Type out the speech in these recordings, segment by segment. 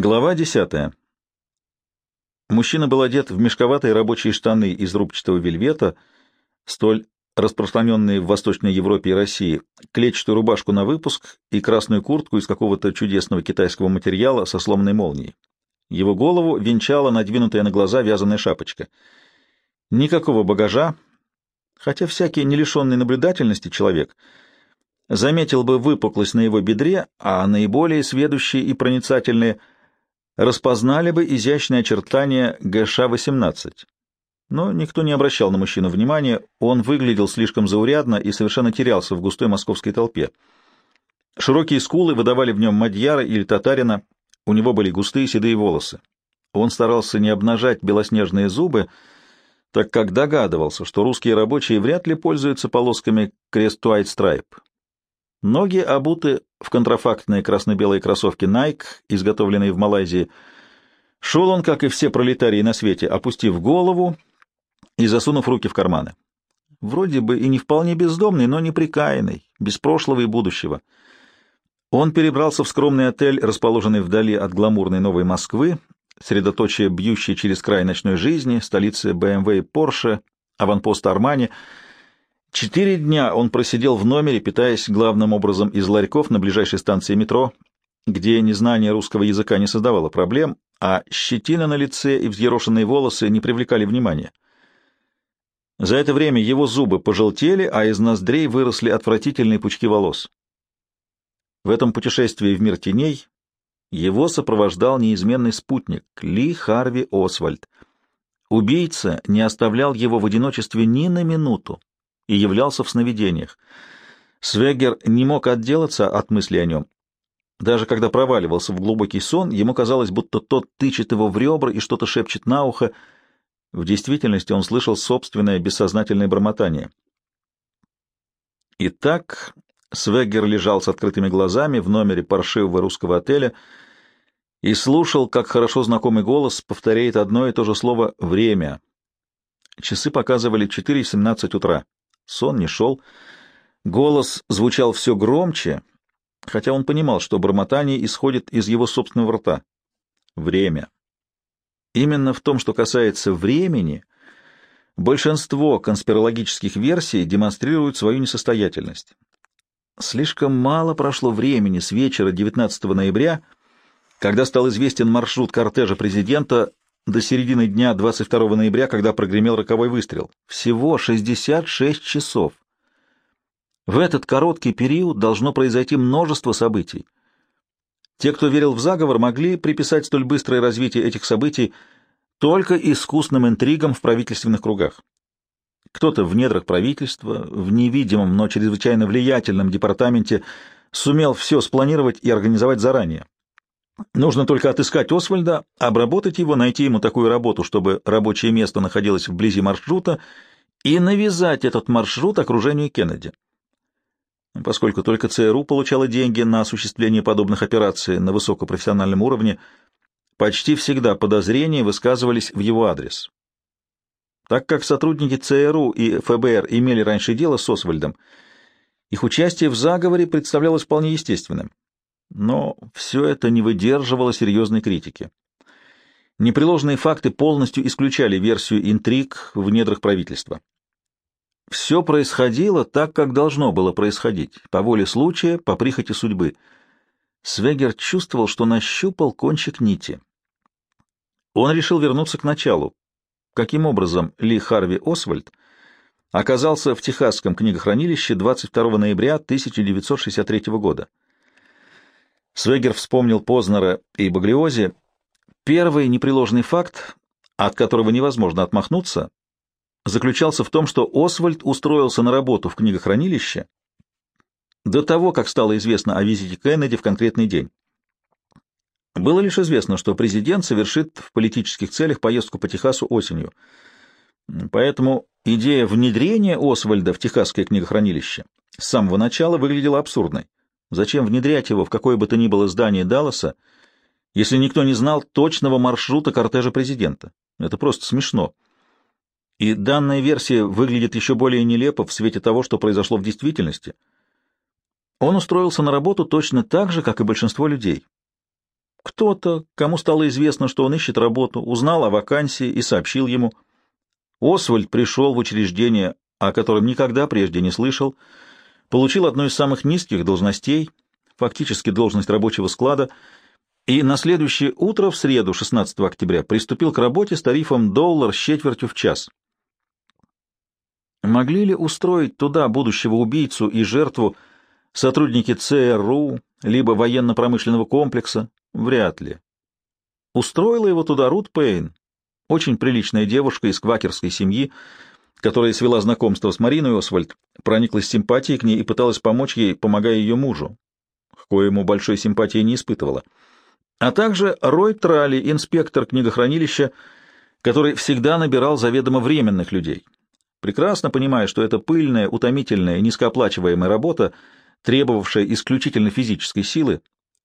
Глава десятая. Мужчина был одет в мешковатые рабочие штаны из рубчатого вельвета, столь распространенные в Восточной Европе и России, клетчатую рубашку на выпуск и красную куртку из какого-то чудесного китайского материала со сломанной молнией. Его голову венчала надвинутая на глаза вязаная шапочка. Никакого багажа, хотя всякий не лишенный наблюдательности человек заметил бы выпуклость на его бедре, а наиболее сведущие и проницательные — распознали бы изящные очертания ГШ-18. Но никто не обращал на мужчину внимания, он выглядел слишком заурядно и совершенно терялся в густой московской толпе. Широкие скулы выдавали в нем мадьяра или татарина, у него были густые седые волосы. Он старался не обнажать белоснежные зубы, так как догадывался, что русские рабочие вряд ли пользуются полосками крест White Stripe. Ноги обуты в контрафактные красно-белые кроссовки Nike, изготовленные в Малайзии. Шел он, как и все пролетарии на свете, опустив голову и засунув руки в карманы. Вроде бы и не вполне бездомный, но неприкаянный, без прошлого и будущего. Он перебрался в скромный отель, расположенный вдали от гламурной Новой Москвы, средоточие бьющей через край ночной жизни, столицы BMW и Porsche, аванпоста Армани — Четыре дня он просидел в номере, питаясь главным образом из ларьков на ближайшей станции метро, где незнание русского языка не создавало проблем, а щетина на лице и взъерошенные волосы не привлекали внимания. За это время его зубы пожелтели, а из ноздрей выросли отвратительные пучки волос. В этом путешествии в мир теней его сопровождал неизменный спутник Ли Харви Освальд. Убийца не оставлял его в одиночестве ни на минуту и являлся в сновидениях. Свегер не мог отделаться от мысли о нем. Даже когда проваливался в глубокий сон, ему казалось, будто тот тычет его в ребра и что-то шепчет на ухо. В действительности он слышал собственное бессознательное бормотание. Итак, Свегер лежал с открытыми глазами в номере паршивого русского отеля и слушал, как хорошо знакомый голос повторяет одно и то же слово «время». Часы показывали 4.17 утра. Сон не шел. Голос звучал все громче, хотя он понимал, что бормотание исходит из его собственного рта. Время. Именно в том, что касается времени, большинство конспирологических версий демонстрируют свою несостоятельность. Слишком мало прошло времени с вечера 19 ноября, когда стал известен маршрут кортежа президента до середины дня 22 ноября, когда прогремел роковой выстрел. Всего 66 часов. В этот короткий период должно произойти множество событий. Те, кто верил в заговор, могли приписать столь быстрое развитие этих событий только искусным интригам в правительственных кругах. Кто-то в недрах правительства, в невидимом, но чрезвычайно влиятельном департаменте сумел все спланировать и организовать заранее. Нужно только отыскать Освальда, обработать его, найти ему такую работу, чтобы рабочее место находилось вблизи маршрута, и навязать этот маршрут окружению Кеннеди. Поскольку только ЦРУ получала деньги на осуществление подобных операций на высокопрофессиональном уровне, почти всегда подозрения высказывались в его адрес. Так как сотрудники ЦРУ и ФБР имели раньше дело с Освальдом, их участие в заговоре представлялось вполне естественным. Но все это не выдерживало серьезной критики. Непреложные факты полностью исключали версию интриг в недрах правительства. Все происходило так, как должно было происходить, по воле случая, по прихоти судьбы. Свегер чувствовал, что нащупал кончик нити. Он решил вернуться к началу. Каким образом Ли Харви Освальд оказался в Техасском книгохранилище 22 ноября 1963 года? Свегер вспомнил Познера и Баглиози. Первый непреложный факт, от которого невозможно отмахнуться, заключался в том, что Освальд устроился на работу в книгохранилище до того, как стало известно о визите Кеннеди в конкретный день. Было лишь известно, что президент совершит в политических целях поездку по Техасу осенью. Поэтому идея внедрения Освальда в Техасское книгохранилище с самого начала выглядела абсурдной. Зачем внедрять его в какое бы то ни было здание Далласа, если никто не знал точного маршрута кортежа президента? Это просто смешно. И данная версия выглядит еще более нелепо в свете того, что произошло в действительности. Он устроился на работу точно так же, как и большинство людей. Кто-то, кому стало известно, что он ищет работу, узнал о вакансии и сообщил ему. Освальд пришел в учреждение, о котором никогда прежде не слышал, получил одну из самых низких должностей, фактически должность рабочего склада, и на следующее утро, в среду, 16 октября, приступил к работе с тарифом доллар с четвертью в час. Могли ли устроить туда будущего убийцу и жертву сотрудники ЦРУ, либо военно-промышленного комплекса? Вряд ли. Устроила его туда Рут Пейн, очень приличная девушка из квакерской семьи, которая свела знакомство с Мариной Освальд, прониклась симпатией к ней и пыталась помочь ей, помогая ее мужу, к коему большой симпатии не испытывала. А также Рой Тралли, инспектор книгохранилища, который всегда набирал заведомо временных людей. Прекрасно понимая, что это пыльная, утомительная, низкооплачиваемая работа, требовавшая исключительно физической силы,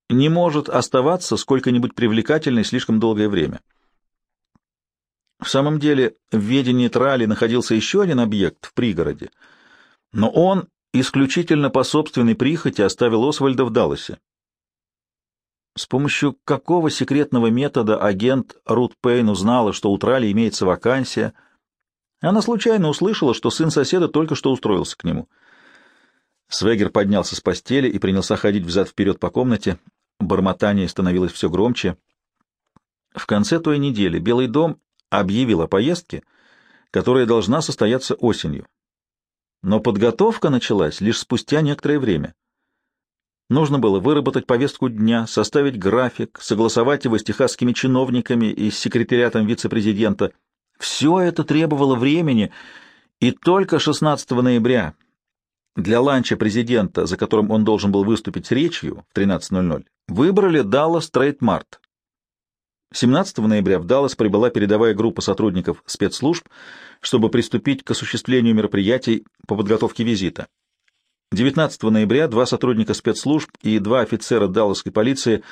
не может оставаться сколько-нибудь привлекательной слишком долгое время. В самом деле, в ведении Трали находился еще один объект в пригороде, но он исключительно по собственной прихоти оставил Освальда в Далласе. С помощью какого секретного метода агент Рут Пейн узнала, что у Трали имеется вакансия? Она случайно услышала, что сын соседа только что устроился к нему. Свегер поднялся с постели и принялся ходить взад-вперед по комнате. Бормотание становилось все громче. В конце той недели Белый дом объявил о поездке, которая должна состояться осенью. Но подготовка началась лишь спустя некоторое время. Нужно было выработать повестку дня, составить график, согласовать его с техасскими чиновниками и с секретариатом вице-президента. Все это требовало времени, и только 16 ноября для ланча президента, за которым он должен был выступить с речью в 13.00, выбрали Даллас Трейд Март. 17 ноября в Даллас прибыла передовая группа сотрудников спецслужб, чтобы приступить к осуществлению мероприятий по подготовке визита. 19 ноября два сотрудника спецслужб и два офицера Далласской полиции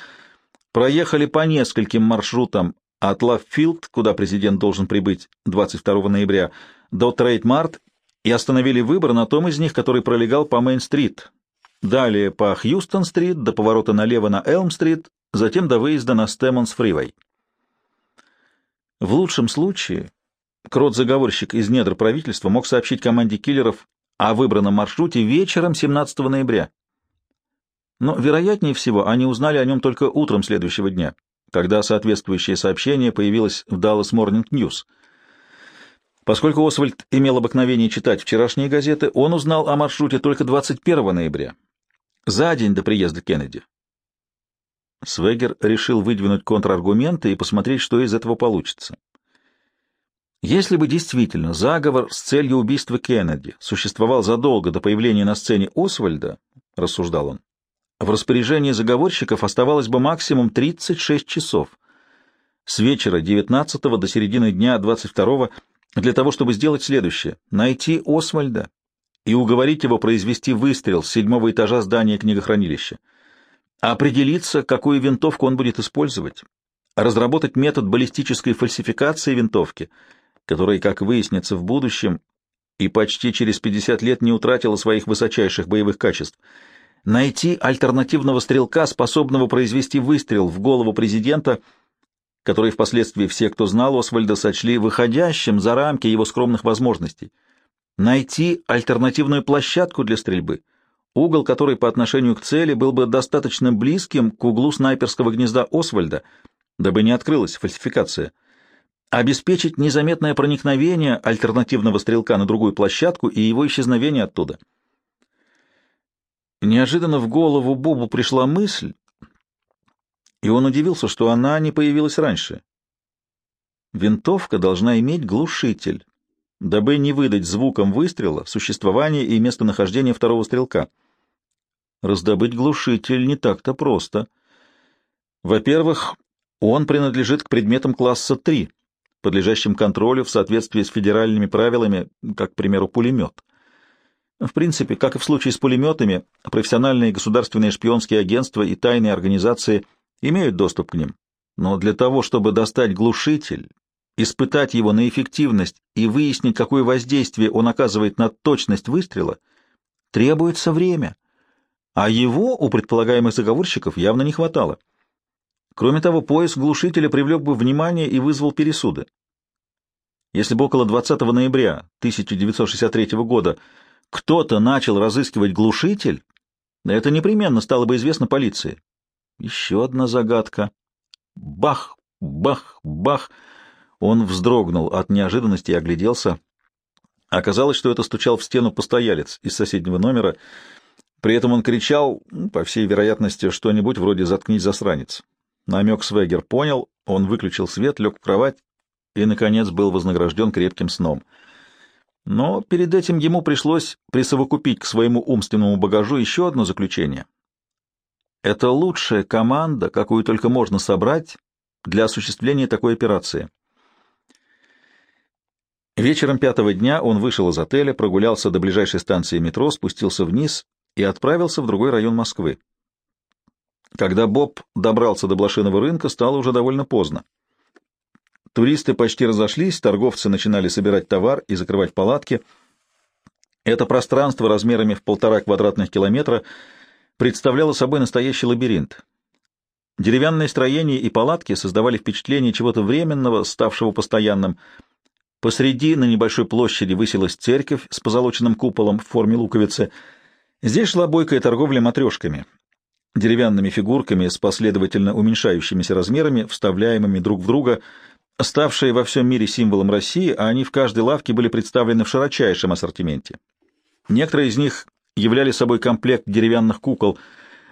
проехали по нескольким маршрутам от Лавфилд, куда президент должен прибыть 22 ноября, до Трейдмарт и остановили выбор на том из них, который пролегал по Мейн-стрит, далее по Хьюстон-стрит до поворота налево на Элм-стрит, затем до выезда на Стэммонс-фривей. В лучшем случае крот-заговорщик из недр правительства мог сообщить команде киллеров о выбранном маршруте вечером 17 ноября. Но, вероятнее всего, они узнали о нем только утром следующего дня, когда соответствующее сообщение появилось в Dallas Morning News. Поскольку Освальд имел обыкновение читать вчерашние газеты, он узнал о маршруте только 21 ноября, за день до приезда Кеннеди. Свегер решил выдвинуть контраргументы и посмотреть, что из этого получится. Если бы действительно заговор с целью убийства Кеннеди существовал задолго до появления на сцене Освальда, рассуждал он, в распоряжении заговорщиков оставалось бы максимум 36 часов. С вечера 19 до середины дня 22 для того, чтобы сделать следующее — найти Освальда и уговорить его произвести выстрел с седьмого этажа здания книгохранилища определиться, какую винтовку он будет использовать, разработать метод баллистической фальсификации винтовки, который, как выяснится в будущем, и почти через 50 лет не утратила своих высочайших боевых качеств, найти альтернативного стрелка, способного произвести выстрел в голову президента, который впоследствии все, кто знал Освальда, сочли выходящим за рамки его скромных возможностей, найти альтернативную площадку для стрельбы — угол которой по отношению к цели был бы достаточно близким к углу снайперского гнезда Освальда, дабы не открылась фальсификация, обеспечить незаметное проникновение альтернативного стрелка на другую площадку и его исчезновение оттуда. Неожиданно в голову Бобу пришла мысль, и он удивился, что она не появилась раньше. Винтовка должна иметь глушитель, дабы не выдать звуком выстрела существование и местонахождение второго стрелка — Раздобыть глушитель не так-то просто. Во-первых, он принадлежит к предметам класса 3, подлежащим контролю в соответствии с федеральными правилами, как, к примеру, пулемет. В принципе, как и в случае с пулеметами, профессиональные государственные шпионские агентства и тайные организации имеют доступ к ним. Но для того, чтобы достать глушитель, испытать его на эффективность и выяснить, какое воздействие он оказывает на точность выстрела, требуется время а его у предполагаемых заговорщиков явно не хватало. Кроме того, поиск глушителя привлек бы внимание и вызвал пересуды. Если бы около 20 ноября 1963 года кто-то начал разыскивать глушитель, это непременно стало бы известно полиции. Еще одна загадка. Бах, бах, бах. Он вздрогнул от неожиданности и огляделся. Оказалось, что это стучал в стену постоялец из соседнего номера. При этом он кричал, ну, по всей вероятности, что-нибудь вроде «заткнись, засранец». Намек Свегер понял, он выключил свет, лег в кровать и, наконец, был вознагражден крепким сном. Но перед этим ему пришлось присовокупить к своему умственному багажу еще одно заключение. Это лучшая команда, какую только можно собрать для осуществления такой операции. Вечером пятого дня он вышел из отеля, прогулялся до ближайшей станции метро, спустился вниз и отправился в другой район Москвы. Когда Боб добрался до блошиного рынка, стало уже довольно поздно. Туристы почти разошлись, торговцы начинали собирать товар и закрывать палатки. Это пространство размерами в полтора квадратных километра представляло собой настоящий лабиринт. Деревянные строения и палатки создавали впечатление чего-то временного, ставшего постоянным — Посреди на небольшой площади высилась церковь с позолоченным куполом в форме луковицы. Здесь шла бойкая торговля матрешками, деревянными фигурками с последовательно уменьшающимися размерами, вставляемыми друг в друга, ставшие во всем мире символом России, а они в каждой лавке были представлены в широчайшем ассортименте. Некоторые из них являли собой комплект деревянных кукол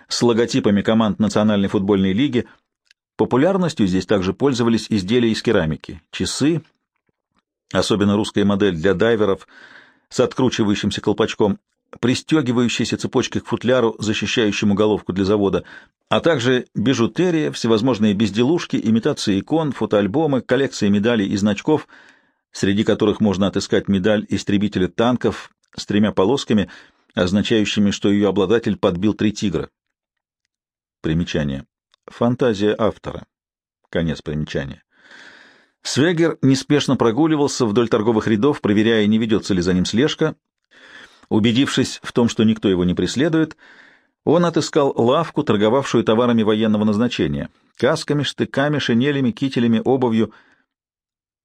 с логотипами команд Национальной футбольной лиги. Популярностью здесь также пользовались изделия из керамики, часы, особенно русская модель для дайверов с откручивающимся колпачком, пристегивающейся цепочкой к футляру, защищающему головку для завода, а также бижутерия, всевозможные безделушки, имитации икон, фотоальбомы, коллекции медалей и значков, среди которых можно отыскать медаль истребителя танков с тремя полосками, означающими, что ее обладатель подбил три тигра. Примечание. Фантазия автора. Конец примечания. Свегер неспешно прогуливался вдоль торговых рядов, проверяя, не ведется ли за ним слежка. Убедившись в том, что никто его не преследует, он отыскал лавку, торговавшую товарами военного назначения — касками, штыками, шинелями, кителями, обувью.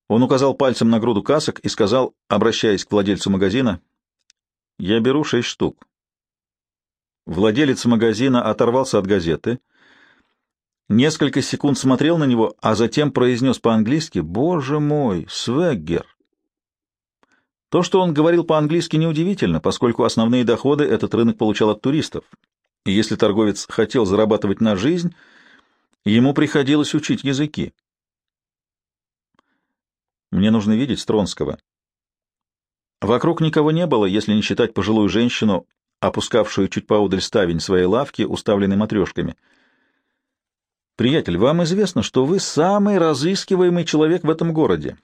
Он указал пальцем на груду касок и сказал, обращаясь к владельцу магазина, «Я беру шесть штук». Владелец магазина оторвался от газеты — несколько секунд смотрел на него, а затем произнес по-английски «Боже мой, Свеггер!». То, что он говорил по-английски, неудивительно, поскольку основные доходы этот рынок получал от туристов. И если торговец хотел зарабатывать на жизнь, ему приходилось учить языки. Мне нужно видеть Стронского. Вокруг никого не было, если не считать пожилую женщину, опускавшую чуть поодаль ставень своей лавки, уставленной матрешками — Приятель, вам известно, что вы самый разыскиваемый человек в этом городе.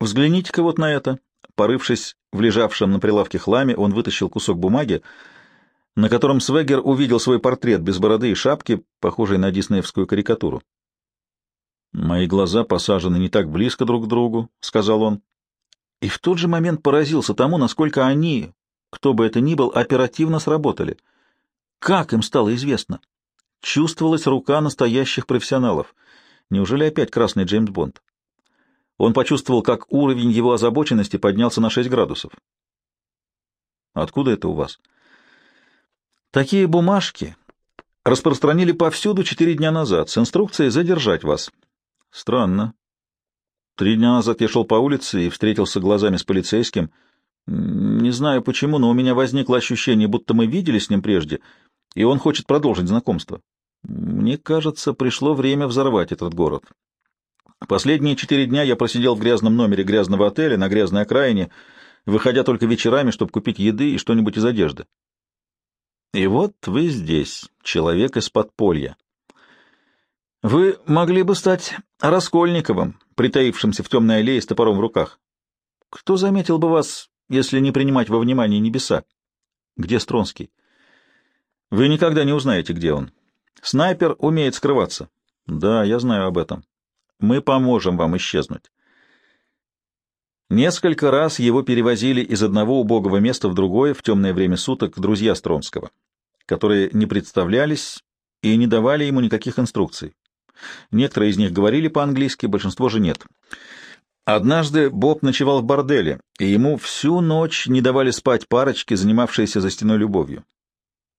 Взгляните-ка вот на это. Порывшись в лежавшем на прилавке хламе, он вытащил кусок бумаги, на котором Свегер увидел свой портрет без бороды и шапки, похожий на диснеевскую карикатуру. «Мои глаза посажены не так близко друг к другу», — сказал он. И в тот же момент поразился тому, насколько они, кто бы это ни был, оперативно сработали. Как им стало известно? Чувствовалась рука настоящих профессионалов. Неужели опять красный Джеймс Бонд? Он почувствовал, как уровень его озабоченности поднялся на 6 градусов. «Откуда это у вас?» «Такие бумажки распространили повсюду четыре дня назад с инструкцией задержать вас». «Странно. Три дня назад я шел по улице и встретился глазами с полицейским. Не знаю почему, но у меня возникло ощущение, будто мы видели с ним прежде, и он хочет продолжить знакомство. Мне кажется, пришло время взорвать этот город. Последние четыре дня я просидел в грязном номере грязного отеля на грязной окраине, выходя только вечерами, чтобы купить еды и что-нибудь из одежды. И вот вы здесь, человек из подполья. Вы могли бы стать Раскольниковым, притаившимся в темной аллее с топором в руках. Кто заметил бы вас, если не принимать во внимание небеса? Где Стронский? Вы никогда не узнаете, где он. Снайпер умеет скрываться. Да, я знаю об этом. Мы поможем вам исчезнуть. Несколько раз его перевозили из одного убогого места в другое в темное время суток друзья Стронского, которые не представлялись и не давали ему никаких инструкций. Некоторые из них говорили по-английски, большинство же нет. Однажды Боб ночевал в борделе, и ему всю ночь не давали спать парочки, занимавшиеся за стеной любовью.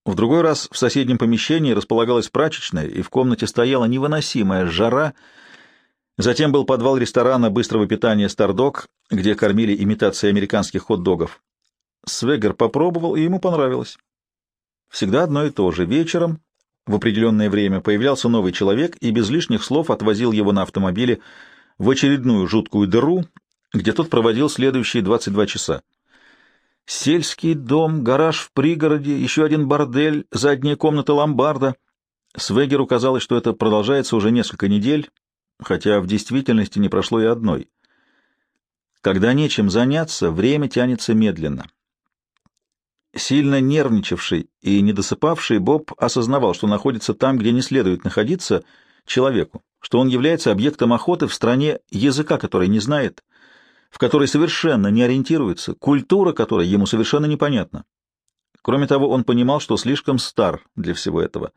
В другой раз в соседнем помещении располагалась прачечная, и в комнате стояла невыносимая жара. Затем был подвал ресторана быстрого питания «Стардок», где кормили имитации американских хот-догов. Свегер попробовал, и ему понравилось. Всегда одно и то же. Вечером, в определенное время, появлялся новый человек и без лишних слов отвозил его на автомобиле в очередную жуткую дыру, где тот проводил следующие 22 часа. Сельский дом, гараж в пригороде, еще один бордель, задняя комната ломбарда. Свегеру казалось, что это продолжается уже несколько недель, хотя в действительности не прошло и одной. Когда нечем заняться, время тянется медленно. Сильно нервничавший и недосыпавший, Боб осознавал, что находится там, где не следует находиться человеку, что он является объектом охоты в стране, языка которой не знает, в которой совершенно не ориентируется, культура которой ему совершенно непонятна. Кроме того, он понимал, что слишком стар для всего этого.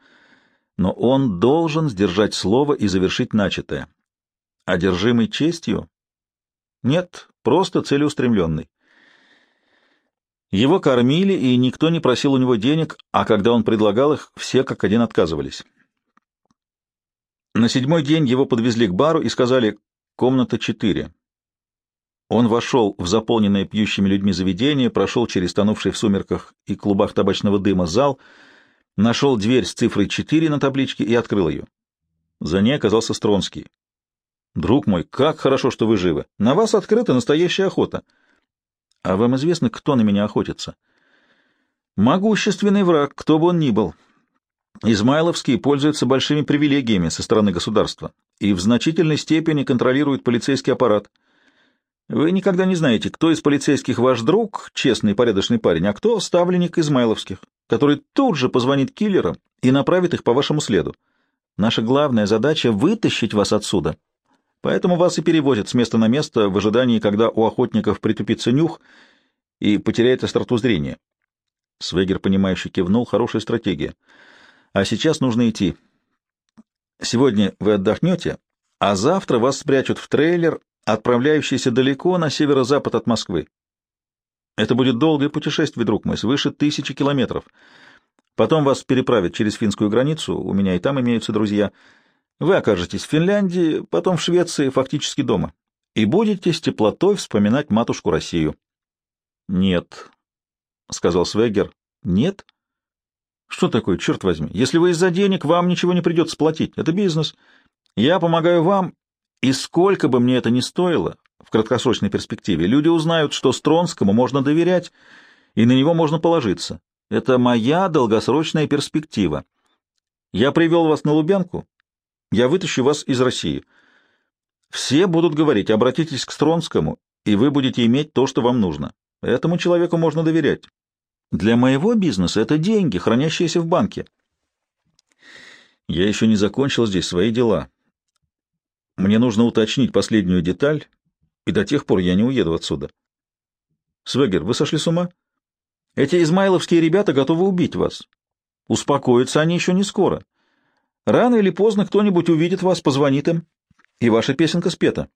Но он должен сдержать слово и завершить начатое. Одержимый честью? Нет, просто целеустремленный. Его кормили, и никто не просил у него денег, а когда он предлагал их, все как один отказывались. На седьмой день его подвезли к бару и сказали «комната четыре». Он вошел в заполненное пьющими людьми заведение, прошел через тонувший в сумерках и клубах табачного дыма зал, нашел дверь с цифрой четыре на табличке и открыл ее. За ней оказался Стронский. «Друг мой, как хорошо, что вы живы! На вас открыта настоящая охота!» А вам известно, кто на меня охотится? Могущественный враг, кто бы он ни был. Измайловские пользуются большими привилегиями со стороны государства и в значительной степени контролируют полицейский аппарат. Вы никогда не знаете, кто из полицейских ваш друг, честный и порядочный парень, а кто ставленник Измайловских, который тут же позвонит киллерам и направит их по вашему следу. Наша главная задача — вытащить вас отсюда, Поэтому вас и перевозят с места на место в ожидании, когда у охотников притупится нюх и потеряет остроту зрения. Свегер, понимающе кивнул, хорошая стратегия. А сейчас нужно идти. Сегодня вы отдохнете, а завтра вас спрячут в трейлер, отправляющийся далеко на северо-запад от Москвы. Это будет долгое путешествие, друг мой, свыше тысячи километров. Потом вас переправят через финскую границу, у меня и там имеются друзья — вы окажетесь в Финляндии, потом в Швеции, фактически дома, и будете с теплотой вспоминать матушку Россию. — Нет, — сказал Свегер. — Нет? Что такое, черт возьми? Если вы из-за денег, вам ничего не придется платить. Это бизнес. Я помогаю вам, и сколько бы мне это ни стоило в краткосрочной перспективе, люди узнают, что Стронскому можно доверять, и на него можно положиться. Это моя долгосрочная перспектива. Я привел вас на Лубянку, я вытащу вас из России. Все будут говорить, обратитесь к Стронскому, и вы будете иметь то, что вам нужно. Этому человеку можно доверять. Для моего бизнеса это деньги, хранящиеся в банке. Я еще не закончил здесь свои дела. Мне нужно уточнить последнюю деталь, и до тех пор я не уеду отсюда. Свегер, вы сошли с ума? Эти измайловские ребята готовы убить вас. Успокоятся они еще не скоро. Рано или поздно кто-нибудь увидит вас, позвонит им, и ваша песенка спета.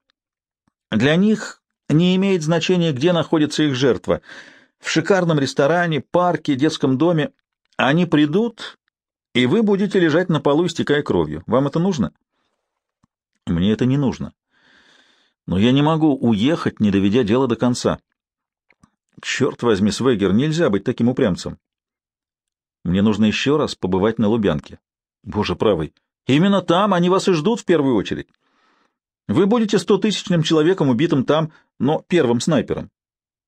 Для них не имеет значения, где находится их жертва. В шикарном ресторане, парке, детском доме. Они придут, и вы будете лежать на полу, истекая кровью. Вам это нужно? Мне это не нужно. Но я не могу уехать, не доведя дело до конца. Черт возьми, Свегер, нельзя быть таким упрямцем. Мне нужно еще раз побывать на Лубянке. Боже правый, именно там они вас и ждут в первую очередь. Вы будете стотысячным человеком, убитым там, но первым снайпером.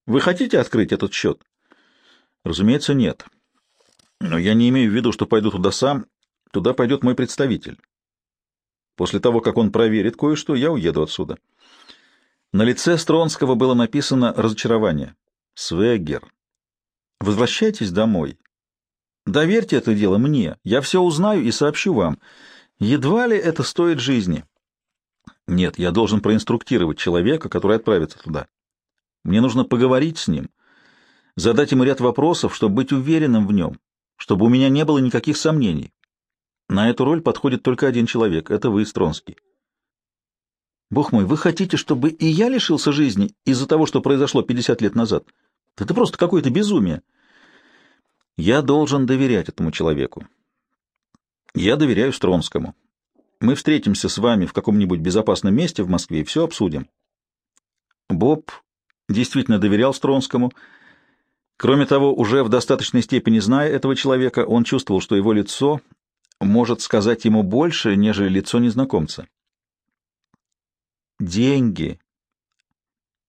Вы хотите открыть этот счет? Разумеется, нет. Но я не имею в виду, что пойду туда сам. Туда пойдет мой представитель. После того, как он проверит кое-что, я уеду отсюда. На лице Стронского было написано разочарование. Свегер, возвращайтесь домой. Доверьте это дело мне. Я все узнаю и сообщу вам. Едва ли это стоит жизни. Нет, я должен проинструктировать человека, который отправится туда. Мне нужно поговорить с ним, задать ему ряд вопросов, чтобы быть уверенным в нем, чтобы у меня не было никаких сомнений. На эту роль подходит только один человек — это вы, Стронский. Бог мой, вы хотите, чтобы и я лишился жизни из-за того, что произошло 50 лет назад? Это просто какое-то безумие. Я должен доверять этому человеку. Я доверяю Стронскому. Мы встретимся с вами в каком-нибудь безопасном месте в Москве и все обсудим. Боб действительно доверял Стронскому. Кроме того, уже в достаточной степени зная этого человека, он чувствовал, что его лицо может сказать ему больше, нежели лицо незнакомца. Деньги.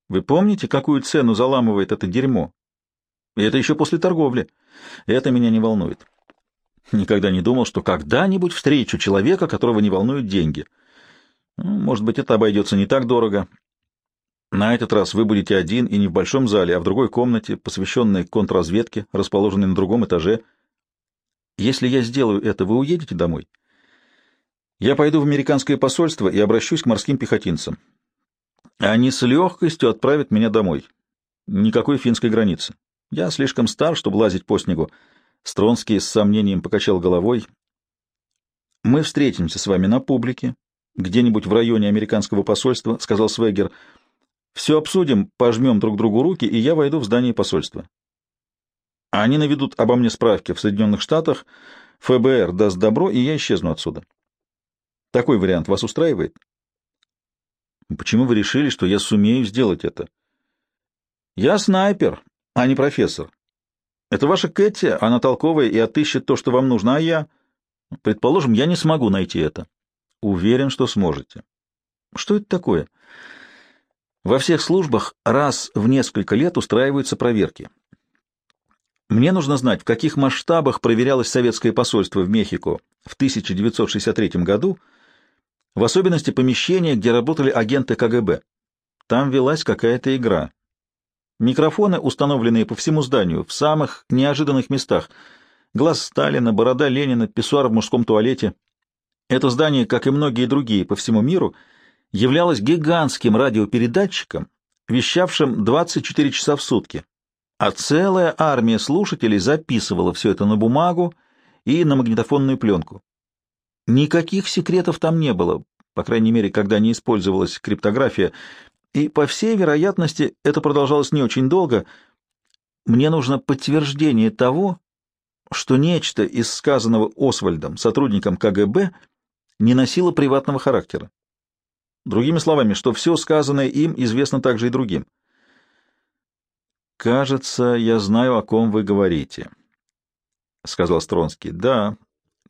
Вы помните, какую цену заламывает это дерьмо? И это еще после торговли. Это меня не волнует. Никогда не думал, что когда-нибудь встречу человека, которого не волнуют деньги. Ну, может быть, это обойдется не так дорого. На этот раз вы будете один и не в большом зале, а в другой комнате, посвященной контрразведке, расположенной на другом этаже. Если я сделаю это, вы уедете домой? Я пойду в американское посольство и обращусь к морским пехотинцам. Они с легкостью отправят меня домой. Никакой финской границы. Я слишком стар, чтобы лазить по снегу. Стронский с сомнением покачал головой. «Мы встретимся с вами на публике, где-нибудь в районе американского посольства», — сказал Свегер. «Все обсудим, пожмем друг другу руки, и я войду в здание посольства. Они наведут обо мне справки в Соединенных Штатах, ФБР даст добро, и я исчезну отсюда. Такой вариант вас устраивает?» «Почему вы решили, что я сумею сделать это?» «Я снайпер, а не профессор. Это ваша Кэти, она толковая и отыщет то, что вам нужно, а я... Предположим, я не смогу найти это. Уверен, что сможете. Что это такое? Во всех службах раз в несколько лет устраиваются проверки. Мне нужно знать, в каких масштабах проверялось советское посольство в Мехико в 1963 году, в особенности помещения, где работали агенты КГБ. Там велась какая-то игра. Микрофоны, установленные по всему зданию, в самых неожиданных местах. Глаз Сталина, борода Ленина, писсуар в мужском туалете. Это здание, как и многие другие по всему миру, являлось гигантским радиопередатчиком, вещавшим 24 часа в сутки. А целая армия слушателей записывала все это на бумагу и на магнитофонную пленку. Никаких секретов там не было, по крайней мере, когда не использовалась криптография, и, по всей вероятности, это продолжалось не очень долго. Мне нужно подтверждение того, что нечто из сказанного Освальдом, сотрудником КГБ, не носило приватного характера. Другими словами, что все сказанное им известно также и другим. «Кажется, я знаю, о ком вы говорите», — сказал Стронский. «Да,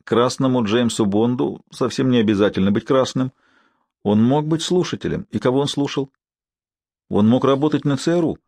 красному Джеймсу Бонду совсем не обязательно быть красным. Он мог быть слушателем. И кого он слушал? Он мог работать на ЦРУ.